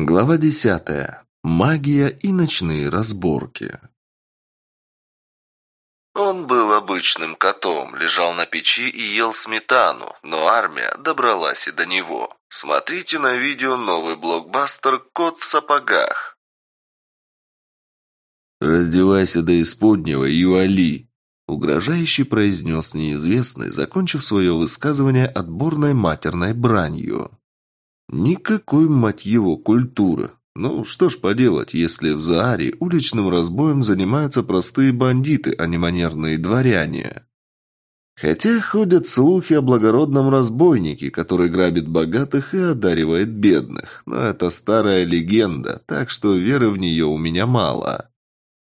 Глава десятая. Магия и ночные разборки. Он был обычным котом, лежал на печи и ел сметану, но армия добралась и до него. Смотрите на видео новый блокбастер «Кот в сапогах». «Раздевайся до исподнего и вали», — угрожающе произнес неизвестный, закончив свое высказывание отборной матерной бранью. Никакой, мать его, культуры. Ну, что ж поделать, если в Зааре уличным разбоем занимаются простые бандиты, а не манерные дворяне. Хотя ходят слухи о благородном разбойнике, который грабит богатых и одаривает бедных. Но это старая легенда, так что веры в нее у меня мало.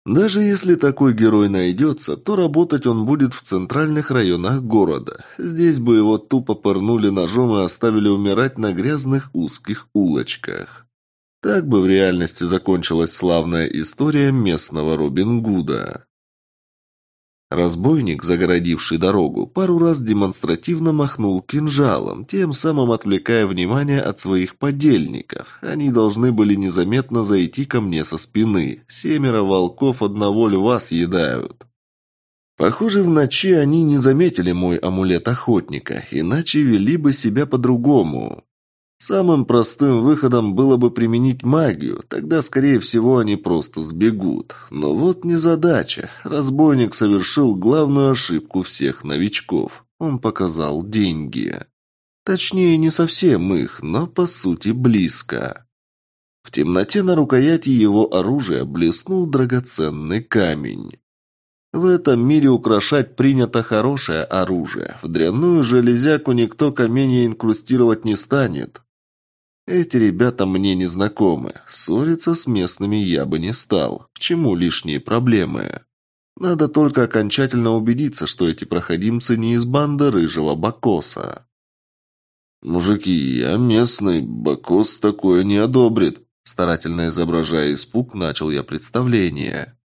Даже если такой герой найдется, то работать он будет в центральных районах города. Здесь бы его тупо пырнули ножом и оставили умирать на грязных узких улочках. Так бы в реальности закончилась славная история местного Робин Гуда. Разбойник, загородивший дорогу, пару раз демонстративно махнул кинжалом, тем самым отвлекая внимание от своих подельников. Они должны были незаметно зайти ко мне со спины. Семеро волков одного льва съедают. Похоже, в ночи они не заметили мой амулет охотника, иначе вели бы себя по-другому. Самым простым выходом было бы применить магию, тогда, скорее всего, они просто сбегут. Но вот незадача. Разбойник совершил главную ошибку всех новичков. Он показал деньги. Точнее, не совсем их, но по сути близко. В темноте на рукояти его оружия блеснул драгоценный камень. В этом мире украшать принято хорошее оружие. В дрянную железяку никто камень инкрустировать не станет. Эти ребята мне не знакомы. Ссориться с местными я бы не стал. К чему лишние проблемы? Надо только окончательно убедиться, что эти проходимцы не из банды рыжего Бакоса. «Мужики, я местный, Бакос такое не одобрит», старательно изображая испуг, начал я представление.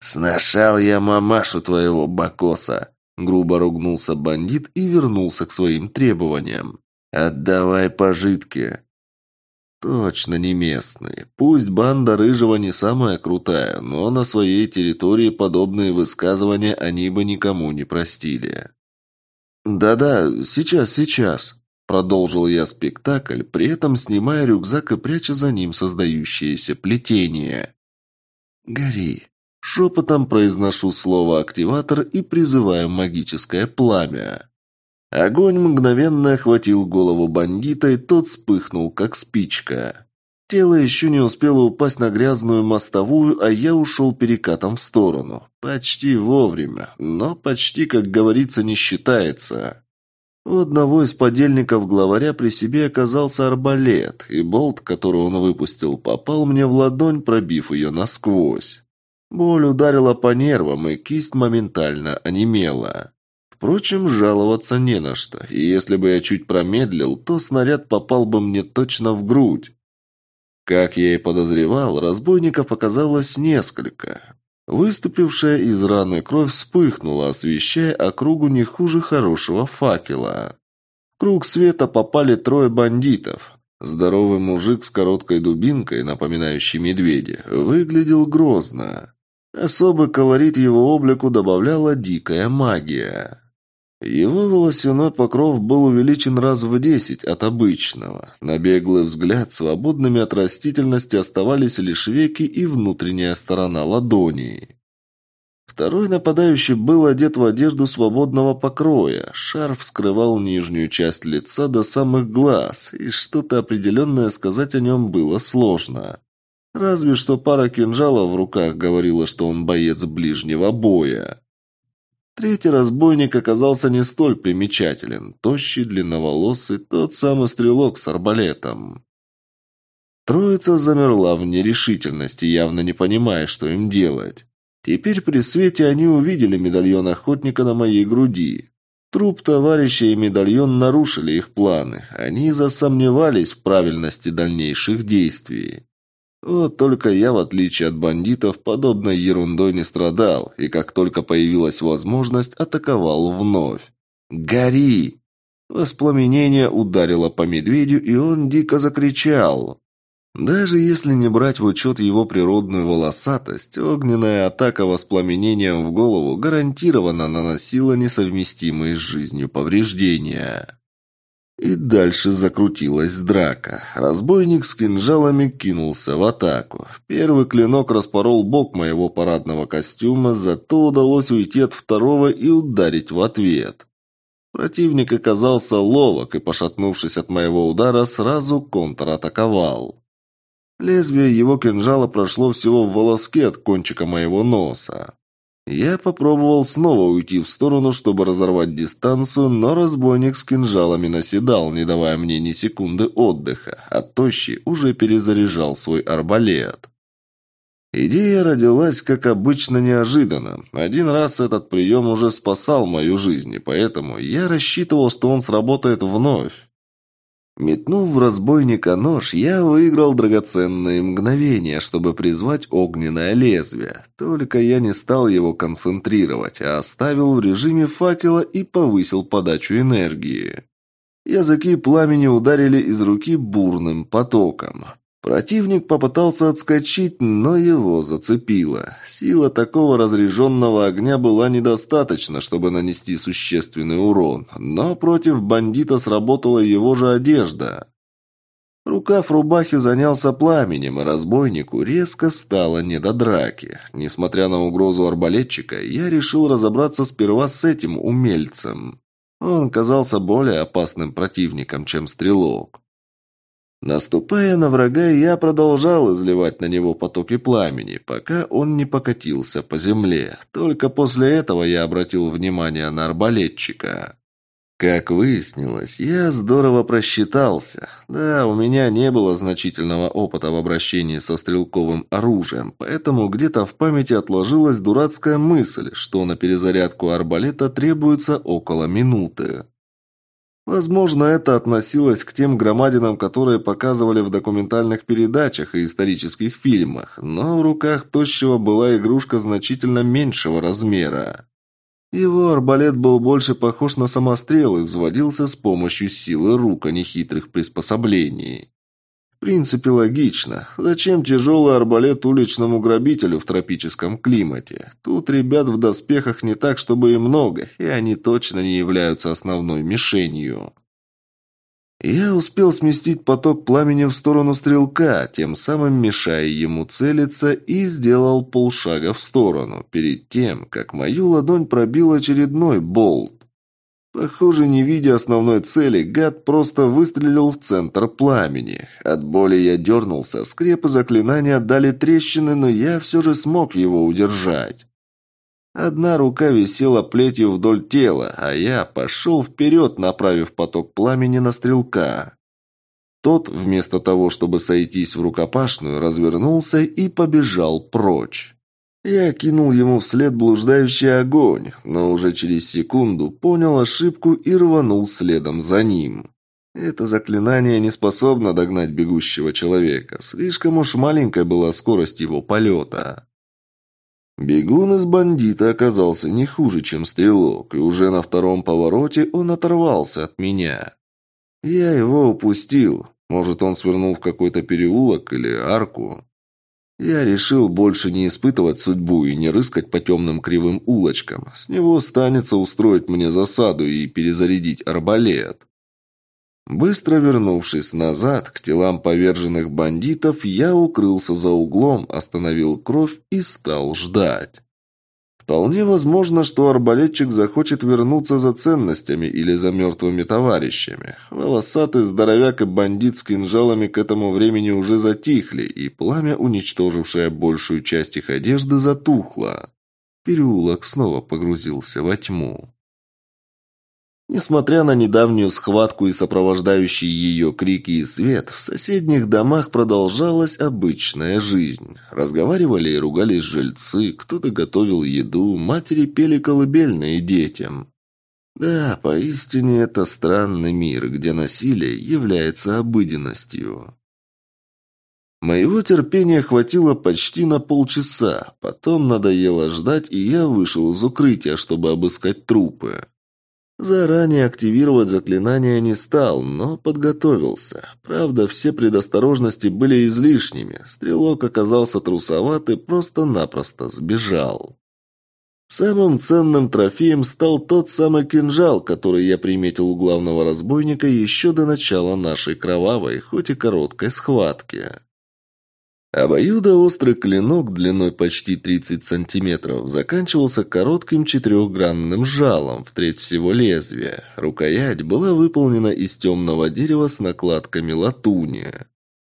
«Сношал я мамашу твоего Бакоса», грубо ругнулся бандит и вернулся к своим требованиям. «Отдавай пожитки». Точно не местные. Пусть банда Рыжего не самая крутая, но на своей территории подобные высказывания они бы никому не простили. «Да-да, сейчас, сейчас», – продолжил я спектакль, при этом снимая рюкзак и пряча за ним создающееся плетение. «Гори». Шепотом произношу слово «активатор» и призываю магическое пламя. Огонь мгновенно охватил голову бандита, и тот вспыхнул, как спичка. Тело еще не успело упасть на грязную мостовую, а я ушел перекатом в сторону. Почти вовремя, но почти, как говорится, не считается. У одного из подельников главаря при себе оказался арбалет, и болт, который он выпустил, попал мне в ладонь, пробив ее насквозь. Боль ударила по нервам, и кисть моментально онемела. Впрочем, жаловаться не на что, и если бы я чуть промедлил, то снаряд попал бы мне точно в грудь. Как я и подозревал, разбойников оказалось несколько. Выступившая из раны кровь вспыхнула, освещая округу не хуже хорошего факела. В круг света попали трое бандитов. Здоровый мужик с короткой дубинкой, напоминающий медведя, выглядел грозно. Особый колорит его облику добавляла дикая магия. Его волосяной покров был увеличен раз в десять от обычного. На беглый взгляд свободными от растительности оставались лишь веки и внутренняя сторона ладони. Второй нападающий был одет в одежду свободного покроя. Шарф скрывал нижнюю часть лица до самых глаз, и что-то определенное сказать о нем было сложно. Разве что пара кинжалов в руках говорила, что он боец ближнего боя. Третий разбойник оказался не столь примечателен. Тощий, длинноволосый, тот самый стрелок с арбалетом. Троица замерла в нерешительности, явно не понимая, что им делать. Теперь при свете они увидели медальон охотника на моей груди. Труп товарища и медальон нарушили их планы. Они засомневались в правильности дальнейших действий. Вот только я, в отличие от бандитов, подобной ерундой не страдал, и как только появилась возможность, атаковал вновь. «Гори!» Воспламенение ударило по медведю, и он дико закричал. Даже если не брать в учет его природную волосатость, огненная атака воспламенением в голову гарантированно наносила несовместимые с жизнью повреждения. И дальше закрутилась драка. Разбойник с кинжалами кинулся в атаку. Первый клинок распорол бок моего парадного костюма, зато удалось уйти от второго и ударить в ответ. Противник оказался ловок и, пошатнувшись от моего удара, сразу контратаковал. Лезвие его кинжала прошло всего в волоске от кончика моего носа. Я попробовал снова уйти в сторону, чтобы разорвать дистанцию, но разбойник с кинжалами наседал, не давая мне ни секунды отдыха, а Тощий уже перезаряжал свой арбалет. Идея родилась, как обычно, неожиданно. Один раз этот прием уже спасал мою жизнь, и поэтому я рассчитывал, что он сработает вновь. Метнув в разбойника нож, я выиграл драгоценные мгновения, чтобы призвать огненное лезвие. Только я не стал его концентрировать, а оставил в режиме факела и повысил подачу энергии. Языки пламени ударили из руки бурным потоком. Противник попытался отскочить, но его зацепило. Сила такого разряженного огня была недостаточна, чтобы нанести существенный урон, но против бандита сработала его же одежда. Рукав рубахи занялся пламенем, и разбойнику резко стало не до драки. Несмотря на угрозу арбалетчика, я решил разобраться сперва с этим умельцем. Он казался более опасным противником, чем стрелок. Наступая на врага, я продолжал изливать на него потоки пламени, пока он не покатился по земле. Только после этого я обратил внимание на арбалетчика. Как выяснилось, я здорово просчитался. Да, у меня не было значительного опыта в обращении со стрелковым оружием, поэтому где-то в памяти отложилась дурацкая мысль, что на перезарядку арбалета требуется около минуты. Возможно, это относилось к тем громадинам, которые показывали в документальных передачах и исторических фильмах, но в руках Тощего была игрушка значительно меньшего размера. Его арбалет был больше похож на самострел и взводился с помощью силы рук, а не хитрых приспособлений. В принципе, логично. Зачем тяжелый арбалет уличному грабителю в тропическом климате? Тут ребят в доспехах не так, чтобы и много, и они точно не являются основной мишенью. Я успел сместить поток пламени в сторону стрелка, тем самым мешая ему целиться, и сделал полшага в сторону, перед тем, как мою ладонь пробил очередной болт. Похоже, не видя основной цели, гад просто выстрелил в центр пламени. От боли я дернулся, скрепы заклинания дали трещины, но я все же смог его удержать. Одна рука висела плетью вдоль тела, а я пошел вперед, направив поток пламени на стрелка. Тот, вместо того, чтобы сойтись в рукопашную, развернулся и побежал прочь. Я кинул ему вслед блуждающий огонь, но уже через секунду понял ошибку и рванул следом за ним. Это заклинание не способно догнать бегущего человека. Слишком уж маленькая была скорость его полета. Бегун из бандита оказался не хуже, чем стрелок, и уже на втором повороте он оторвался от меня. Я его упустил. Может, он свернул в какой-то переулок или арку. Я решил больше не испытывать судьбу и не рыскать по темным кривым улочкам. С него станется устроить мне засаду и перезарядить арбалет. Быстро вернувшись назад к телам поверженных бандитов, я укрылся за углом, остановил кровь и стал ждать. Вполне возможно, что арбалетчик захочет вернуться за ценностями или за мертвыми товарищами. Волосатый здоровяк и бандит с кинжалами к этому времени уже затихли, и пламя, уничтожившее большую часть их одежды, затухло. Переулок снова погрузился во тьму. Несмотря на недавнюю схватку и сопровождающие ее крики и свет, в соседних домах продолжалась обычная жизнь. Разговаривали и ругались жильцы, кто-то готовил еду, матери пели колыбельные детям. Да, поистине это странный мир, где насилие является обыденностью. Моего терпения хватило почти на полчаса, потом надоело ждать, и я вышел из укрытия, чтобы обыскать трупы. Заранее активировать заклинание не стал, но подготовился. Правда, все предосторожности были излишними. Стрелок оказался трусоват и просто-напросто сбежал. Самым ценным трофеем стал тот самый кинжал, который я приметил у главного разбойника еще до начала нашей кровавой, хоть и короткой схватки. Обоюдоострый клинок длиной почти 30 сантиметров заканчивался коротким четырехгранным жалом в треть всего лезвия. Рукоять была выполнена из темного дерева с накладками латуни.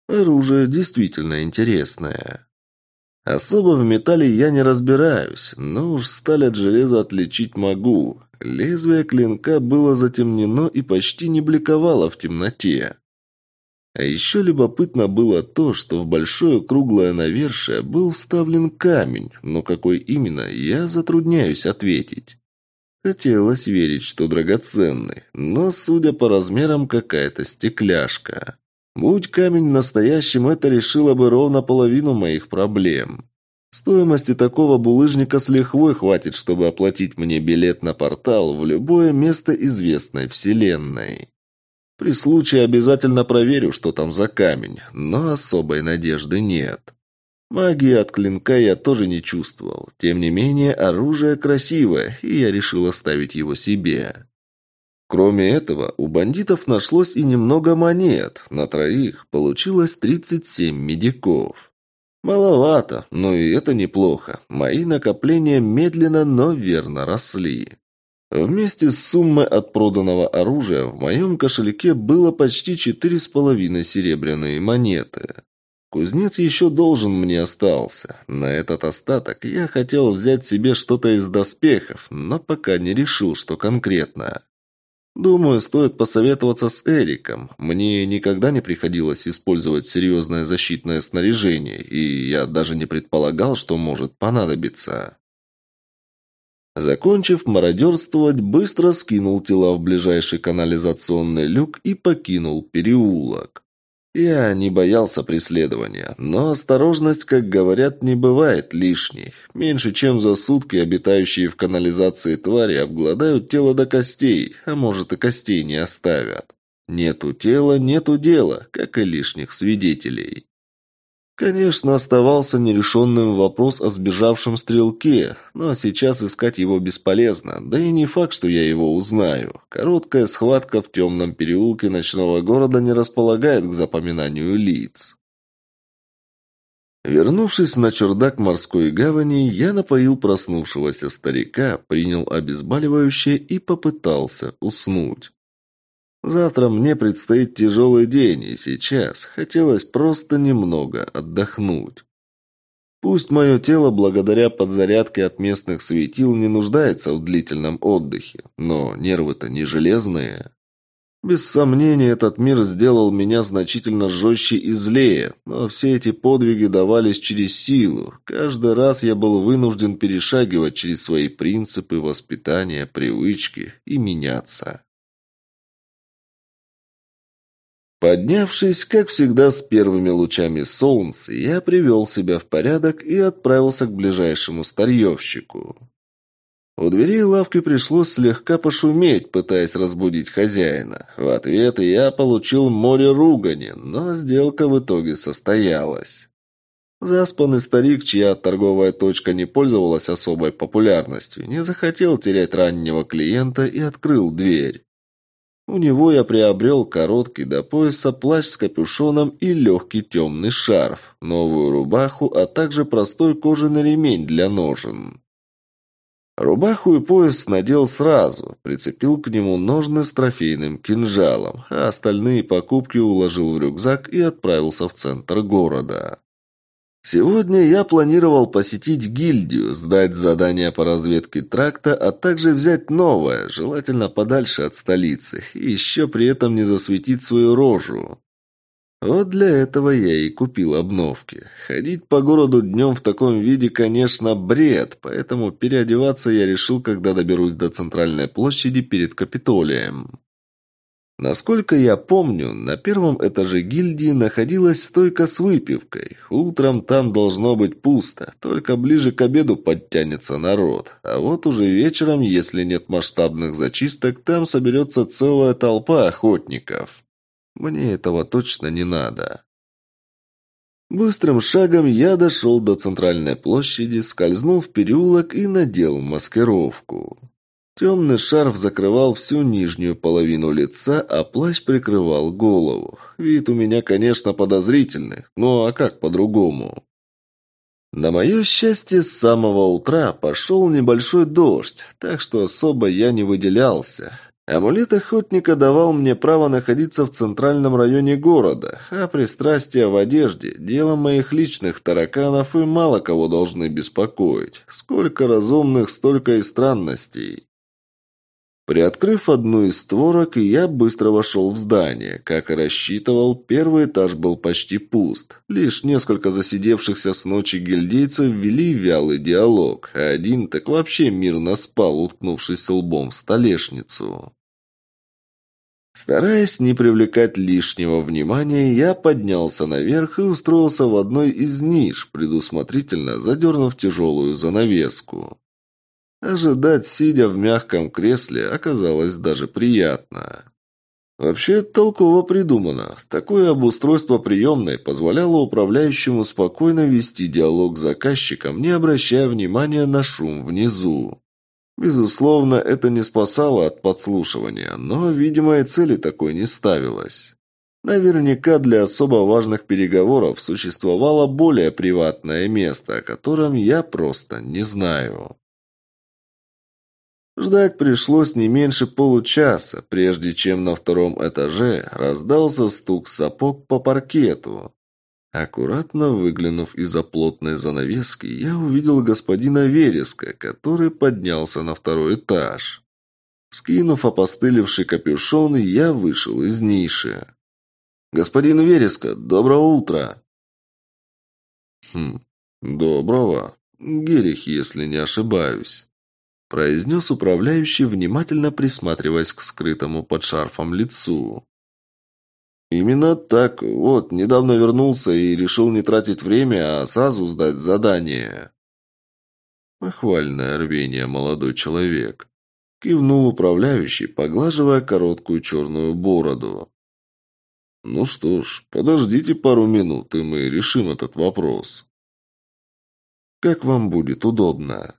Оружие действительно интересное. Особо в металле я не разбираюсь, но уж сталь от железа отличить могу. Лезвие клинка было затемнено и почти не бликовало в темноте. А еще любопытно было то, что в большое круглое навершие был вставлен камень, но какой именно, я затрудняюсь ответить. Хотелось верить, что драгоценный, но, судя по размерам, какая-то стекляшка. Будь камень настоящим, это решило бы ровно половину моих проблем. Стоимости такого булыжника с лихвой хватит, чтобы оплатить мне билет на портал в любое место известной вселенной. При случае обязательно проверю, что там за камень, но особой надежды нет. Магии от клинка я тоже не чувствовал. Тем не менее, оружие красивое, и я решил оставить его себе. Кроме этого, у бандитов нашлось и немного монет. На троих получилось 37 медиков. Маловато, но и это неплохо. Мои накопления медленно, но верно росли. Вместе с суммой от проданного оружия в моем кошельке было почти четыре с половиной серебряные монеты. Кузнец еще должен мне остался. На этот остаток я хотел взять себе что-то из доспехов, но пока не решил, что конкретно. Думаю, стоит посоветоваться с Эриком. Мне никогда не приходилось использовать серьезное защитное снаряжение, и я даже не предполагал, что может понадобиться. Закончив мародерствовать, быстро скинул тела в ближайший канализационный люк и покинул переулок. Я не боялся преследования, но осторожность, как говорят, не бывает лишней. Меньше чем за сутки обитающие в канализации твари обгладают тело до костей, а может и костей не оставят. Нету тела, нету дела, как и лишних свидетелей. Конечно, оставался нерешенным вопрос о сбежавшем стрелке, но сейчас искать его бесполезно, да и не факт, что я его узнаю. Короткая схватка в темном переулке ночного города не располагает к запоминанию лиц. Вернувшись на чердак морской гавани, я напоил проснувшегося старика, принял обезболивающее и попытался уснуть. Завтра мне предстоит тяжелый день, и сейчас хотелось просто немного отдохнуть. Пусть мое тело, благодаря подзарядке от местных светил, не нуждается в длительном отдыхе, но нервы-то не железные. Без сомнения, этот мир сделал меня значительно жестче и злее, но все эти подвиги давались через силу. Каждый раз я был вынужден перешагивать через свои принципы, воспитания, привычки и меняться. Поднявшись, как всегда, с первыми лучами солнца, я привел себя в порядок и отправился к ближайшему старьевщику. У дверей лавки пришлось слегка пошуметь, пытаясь разбудить хозяина. В ответ я получил море ругани, но сделка в итоге состоялась. Заспанный старик, чья торговая точка не пользовалась особой популярностью, не захотел терять раннего клиента и открыл дверь. У него я приобрел короткий до пояса плащ с капюшоном и легкий темный шарф, новую рубаху, а также простой кожаный ремень для ножен. Рубаху и пояс надел сразу, прицепил к нему ножны с трофейным кинжалом, а остальные покупки уложил в рюкзак и отправился в центр города. Сегодня я планировал посетить гильдию, сдать задание по разведке тракта, а также взять новое, желательно подальше от столицы, и еще при этом не засветить свою рожу. Вот для этого я и купил обновки. Ходить по городу днем в таком виде, конечно, бред, поэтому переодеваться я решил, когда доберусь до центральной площади перед Капитолием. Насколько я помню, на первом этаже гильдии находилась стойка с выпивкой. Утром там должно быть пусто, только ближе к обеду подтянется народ. А вот уже вечером, если нет масштабных зачисток, там соберется целая толпа охотников. Мне этого точно не надо. Быстрым шагом я дошел до центральной площади, скользнул в переулок и надел маскировку. Темный шарф закрывал всю нижнюю половину лица, а плащ прикрывал голову. Вид у меня, конечно, подозрительный, ну а как по-другому? На мое счастье, с самого утра пошел небольшой дождь, так что особо я не выделялся. Амулет охотника давал мне право находиться в центральном районе города, а пристрастие в одежде – дело моих личных тараканов и мало кого должны беспокоить. Сколько разумных, столько и странностей. Приоткрыв одну из створок, я быстро вошел в здание. Как и рассчитывал, первый этаж был почти пуст. Лишь несколько засидевшихся с ночи гильдейцев вели вялый диалог, а один так вообще мирно спал, уткнувшись лбом в столешницу. Стараясь не привлекать лишнего внимания, я поднялся наверх и устроился в одной из ниш, предусмотрительно задернув тяжелую занавеску. Ожидать, сидя в мягком кресле, оказалось даже приятно. Вообще толково придумано. Такое обустройство приемной позволяло управляющему спокойно вести диалог с заказчиком, не обращая внимания на шум внизу. Безусловно, это не спасало от подслушивания, но видимой цели такой не ставилось. Наверняка для особо важных переговоров существовало более приватное место, о котором я просто не знаю. Ждать пришлось не меньше получаса, прежде чем на втором этаже раздался стук сапог по паркету. Аккуратно выглянув из-за плотной занавески, я увидел господина Вереска, который поднялся на второй этаж. Скинув опостылевший капюшон, я вышел из ниши. «Господин Вереска, доброе утро!» «Хм, доброго. Герих, если не ошибаюсь» произнес управляющий, внимательно присматриваясь к скрытому под шарфом лицу. «Именно так. Вот, недавно вернулся и решил не тратить время, а сразу сдать задание». Похвальное рвение, молодой человек. Кивнул управляющий, поглаживая короткую черную бороду. «Ну что ж, подождите пару минут, и мы решим этот вопрос». «Как вам будет удобно?»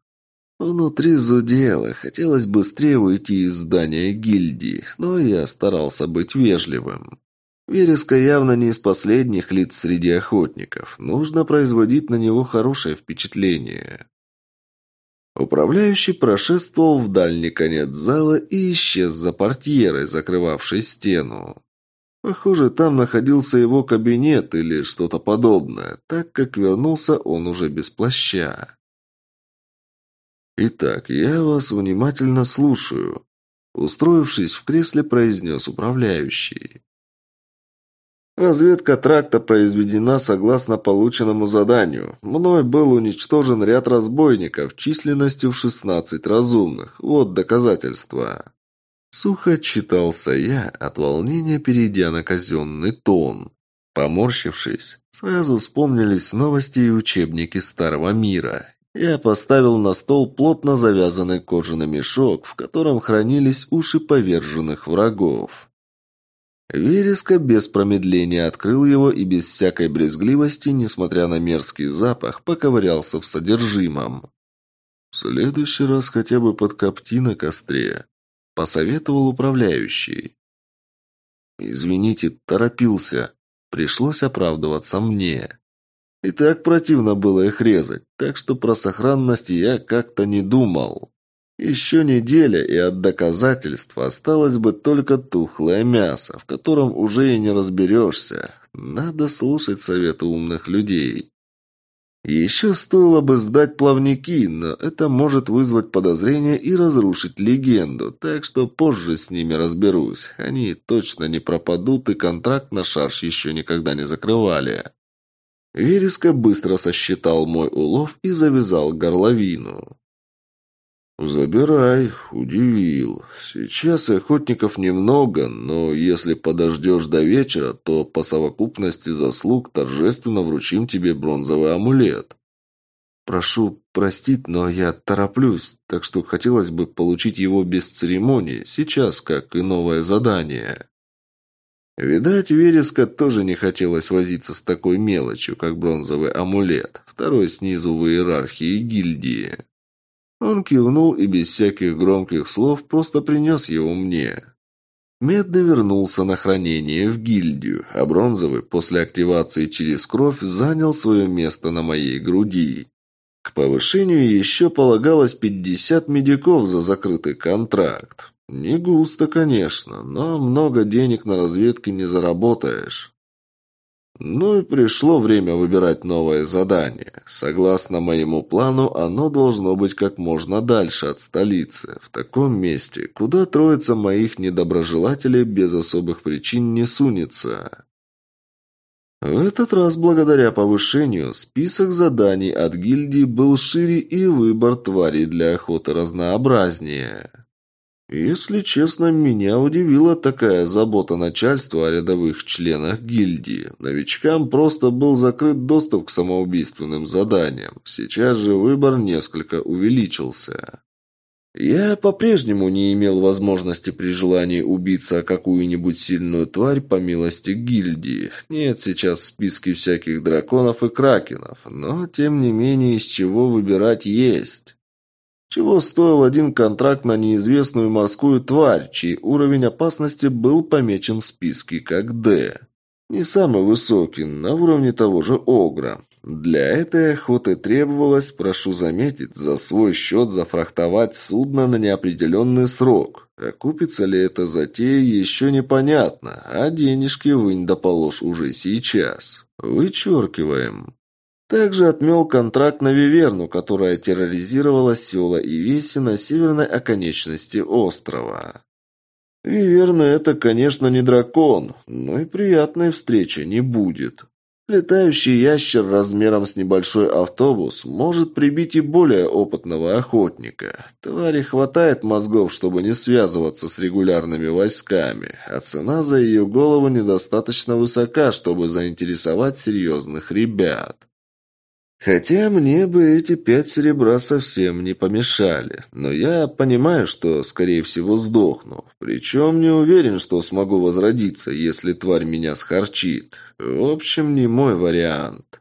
Внутри зудело, хотелось быстрее уйти из здания гильдии, но я старался быть вежливым. Вереска явно не из последних лиц среди охотников. Нужно производить на него хорошее впечатление. Управляющий прошествовал в дальний конец зала и исчез за портьерой, закрывавшей стену. Похоже, там находился его кабинет или что-то подобное, так как вернулся он уже без плаща. «Итак, я вас внимательно слушаю», – устроившись в кресле, произнес управляющий. Разведка тракта произведена согласно полученному заданию. Мной был уничтожен ряд разбойников численностью в 16 разумных. Вот доказательства. Сухо читался я, от волнения перейдя на казенный тон. Поморщившись, сразу вспомнились новости и учебники Старого Мира. Я поставил на стол плотно завязанный кожаный мешок, в котором хранились уши поверженных врагов. Вереска без промедления открыл его и без всякой брезгливости, несмотря на мерзкий запах, поковырялся в содержимом. «В следующий раз хотя бы подкопти на костре», — посоветовал управляющий. «Извините, торопился. Пришлось оправдываться мне». И так противно было их резать, так что про сохранность я как-то не думал. Еще неделя, и от доказательства осталось бы только тухлое мясо, в котором уже и не разберешься. Надо слушать советы умных людей. Еще стоило бы сдать плавники, но это может вызвать подозрение и разрушить легенду, так что позже с ними разберусь. Они точно не пропадут, и контракт на шарш еще никогда не закрывали. Вереска быстро сосчитал мой улов и завязал горловину. «Забирай, удивил. Сейчас охотников немного, но если подождешь до вечера, то по совокупности заслуг торжественно вручим тебе бронзовый амулет». «Прошу простить, но я тороплюсь, так что хотелось бы получить его без церемонии, сейчас, как и новое задание». Видать, Вереска тоже не хотелось возиться с такой мелочью, как бронзовый амулет, второй снизу в иерархии гильдии. Он кивнул и без всяких громких слов просто принес его мне. Медный вернулся на хранение в гильдию, а бронзовый после активации через кровь занял свое место на моей груди. К повышению еще полагалось 50 медиков за закрытый контракт. Не густо, конечно, но много денег на разведке не заработаешь. Ну и пришло время выбирать новое задание. Согласно моему плану, оно должно быть как можно дальше от столицы, в таком месте, куда троица моих недоброжелателей без особых причин не сунется. В этот раз, благодаря повышению, список заданий от гильдии был шире и выбор тварей для охоты разнообразнее. Если честно, меня удивила такая забота начальства о рядовых членах гильдии. Новичкам просто был закрыт доступ к самоубийственным заданиям. Сейчас же выбор несколько увеличился. Я по-прежнему не имел возможности при желании убиться какую-нибудь сильную тварь по милости гильдии. Нет сейчас в списке всяких драконов и кракенов, но тем не менее из чего выбирать есть. Чего стоил один контракт на неизвестную морскую тварь, чей уровень опасности был помечен в списке как «Д». Не самый высокий, на уровне того же Огра. Для этой охоты требовалось, прошу заметить, за свой счет зафрахтовать судно на неопределенный срок. Окупится ли это затея, еще непонятно, а денежки вынь да положь уже сейчас. Вычеркиваем. Также отмел контракт на Виверну, которая терроризировала села и веси на северной оконечности острова. Виверна – это, конечно, не дракон, но и приятной встречи не будет. Летающий ящер размером с небольшой автобус может прибить и более опытного охотника. Твари хватает мозгов, чтобы не связываться с регулярными войсками, а цена за ее голову недостаточно высока, чтобы заинтересовать серьезных ребят. Хотя мне бы эти пять серебра совсем не помешали, но я понимаю, что, скорее всего, сдохну. Причем не уверен, что смогу возродиться, если тварь меня схарчит. В общем, не мой вариант.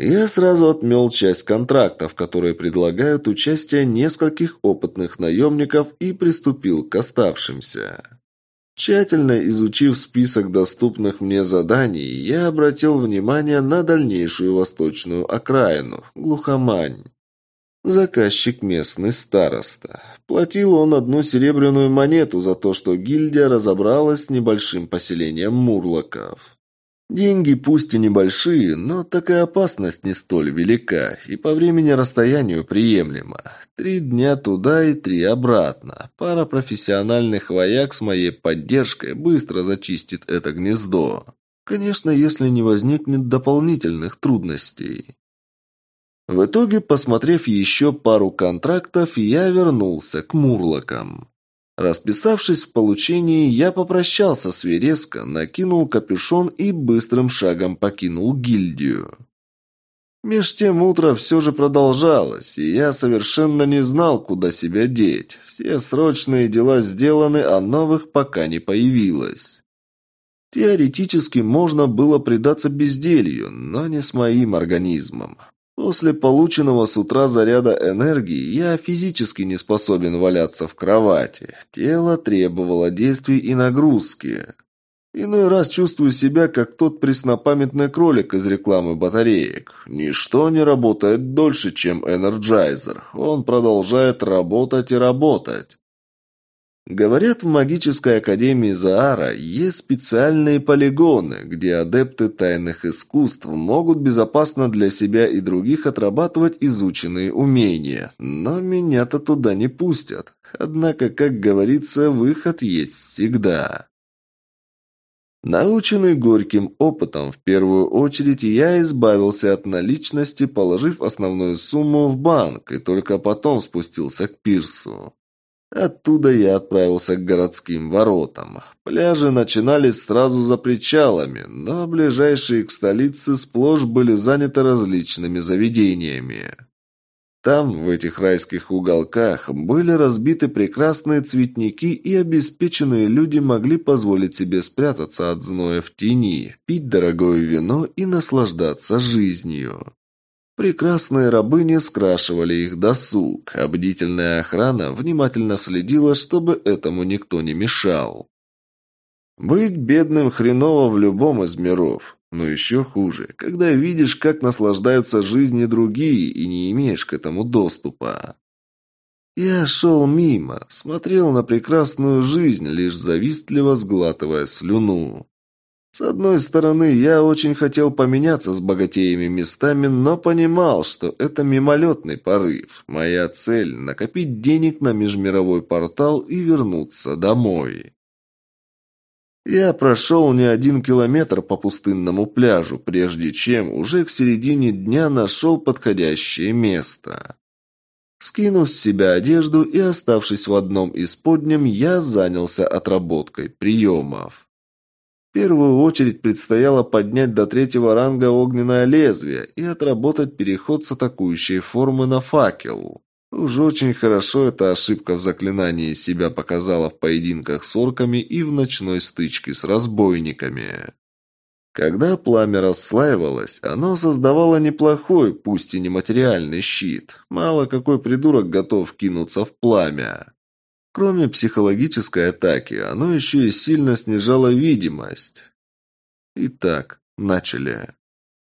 Я сразу отмел часть контрактов, которые предлагают участие нескольких опытных наемников и приступил к оставшимся. Тщательно изучив список доступных мне заданий, я обратил внимание на дальнейшую восточную окраину – Глухомань. Заказчик местный староста. Платил он одну серебряную монету за то, что гильдия разобралась с небольшим поселением мурлоков. Деньги пусть и небольшие, но такая опасность не столь велика и по времени расстоянию приемлема. Три дня туда и три обратно. Пара профессиональных вояк с моей поддержкой быстро зачистит это гнездо. Конечно, если не возникнет дополнительных трудностей. В итоге, посмотрев еще пару контрактов, я вернулся к Мурлокам. Расписавшись в получении, я попрощался с Вереско, накинул капюшон и быстрым шагом покинул гильдию. Меж тем утро все же продолжалось, и я совершенно не знал, куда себя деть. Все срочные дела сделаны, а новых пока не появилось. Теоретически можно было предаться безделью, но не с моим организмом. После полученного с утра заряда энергии я физически не способен валяться в кровати. Тело требовало действий и нагрузки. Иной раз чувствую себя, как тот приснопамятный кролик из рекламы батареек. Ничто не работает дольше, чем Energizer. Он продолжает работать и работать. Говорят, в магической академии Заара есть специальные полигоны, где адепты тайных искусств могут безопасно для себя и других отрабатывать изученные умения. Но меня-то туда не пустят. Однако, как говорится, выход есть всегда. Наученный горьким опытом, в первую очередь я избавился от наличности, положив основную сумму в банк, и только потом спустился к пирсу. Оттуда я отправился к городским воротам. Пляжи начинались сразу за причалами, но ближайшие к столице сплошь были заняты различными заведениями. Там, в этих райских уголках, были разбиты прекрасные цветники, и обеспеченные люди могли позволить себе спрятаться от зноя в тени, пить дорогое вино и наслаждаться жизнью. Прекрасные рабыни скрашивали их досуг, а бдительная охрана внимательно следила, чтобы этому никто не мешал. Быть бедным хреново в любом из миров. Но еще хуже, когда видишь, как наслаждаются жизнью другие и не имеешь к этому доступа. Я шел мимо, смотрел на прекрасную жизнь, лишь завистливо сглатывая слюну. С одной стороны, я очень хотел поменяться с богатеями местами, но понимал, что это мимолетный порыв. Моя цель – накопить денег на межмировой портал и вернуться домой. Я прошел не один километр по пустынному пляжу, прежде чем уже к середине дня нашел подходящее место. Скинув с себя одежду и оставшись в одном из подням, я занялся отработкой приемов. В первую очередь предстояло поднять до третьего ранга огненное лезвие и отработать переход с атакующей формы на факел. Уж очень хорошо эта ошибка в заклинании себя показала в поединках с орками и в ночной стычке с разбойниками. Когда пламя расслаивалось, оно создавало неплохой, пусть и нематериальный щит. Мало какой придурок готов кинуться в пламя. Кроме психологической атаки, оно еще и сильно снижало видимость. Итак, начали.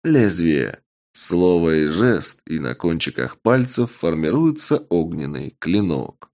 Лезвие. Слово и жест, и на кончиках пальцев формируется огненный клинок.